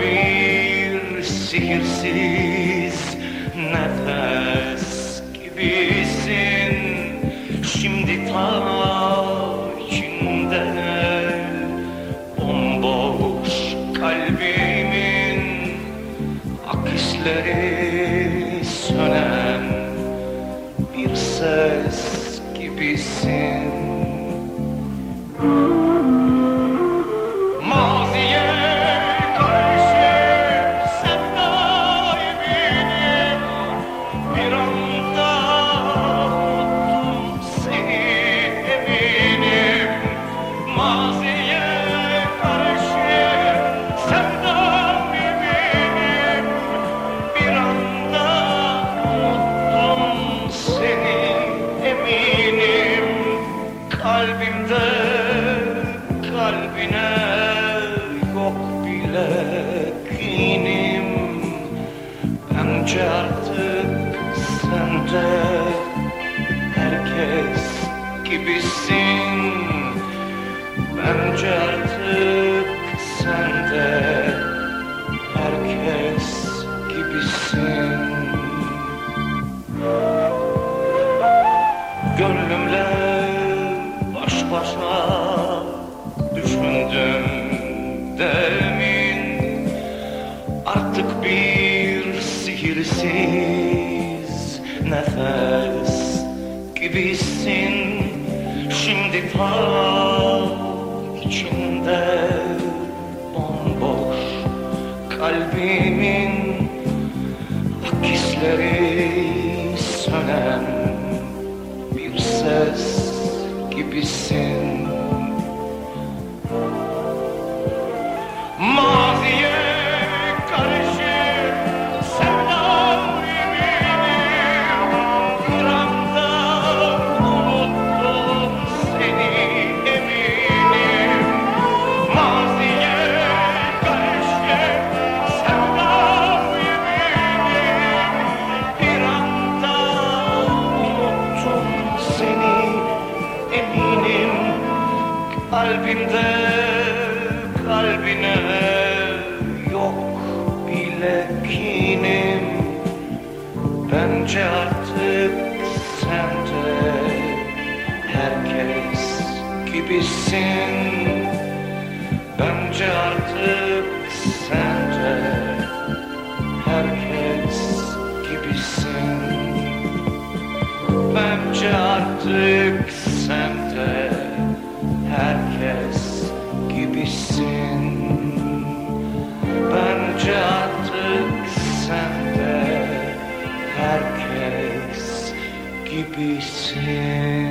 Bir sihirsiz nefes gibisin. Şimdi ta içinde bomboş kalbimin Akisleri sönen bir ses gibisin Kalbimde kalbine yok bile kinim. Bence artık sende herkes gibisin. Bence artık sende herkes gibisin. Gönlümle baş başa düşündüm demin. Artık bir sihirsiz nefes gibisin. Şimdi ta içinde bomboş kalbimin Akisleri sönen bir ses gibisin Maziye Kalbimde kalbine yok bile kinim. Bence artık sende herkes gibisin. Bence artık sende herkes gibisin. Bence artık sende herkes gibisin